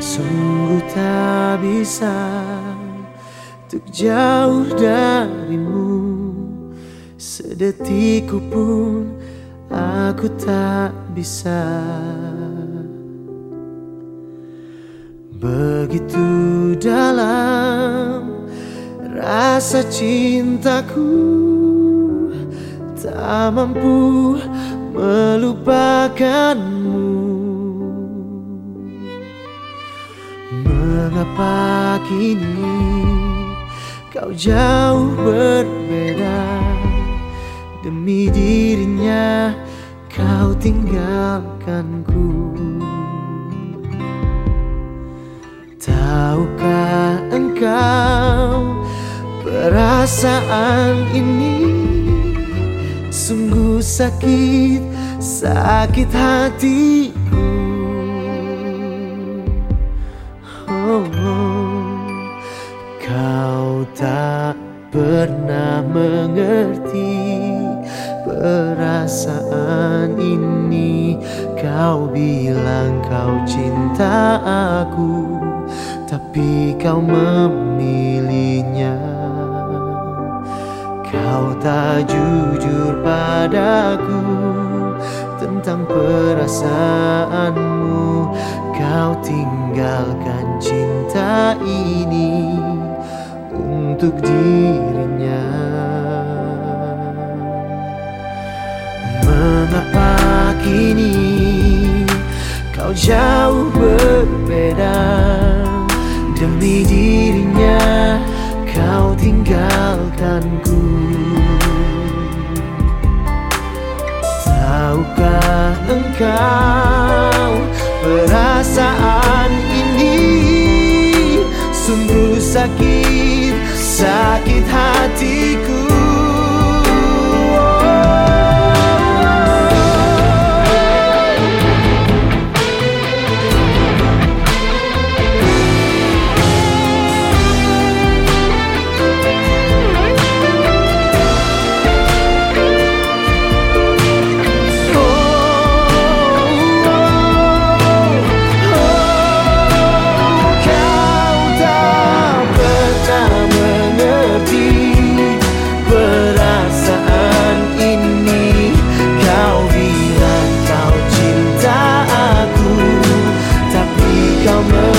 Sungguh tak bisa Untuk jauh darimu. Sedetikku pun Aku tak bisa. Begitu dalam Rasa cintaku Tak mampu melupakanmu. Mengapa kini kau jauh berbeda? Demi dirinya kau tinggalkanku. Tahukah engkau perasaan ini Sungguh sakit, sakit hatiku. Oh, Kau tak pernah mengerti perasaan ini. Kau bilang kau cinta aku Tapi kau memilihnya Kau tak jujur padaku tentang perasaanmu. Kau tinggalkan cinta ini untuk dirinya. Mengapa kini kau jauh berbeda Demi dirinya kau tinggalkanku. Tahukah engkau perasaan ini? Sungguh sakit, sakit hatiku Tapi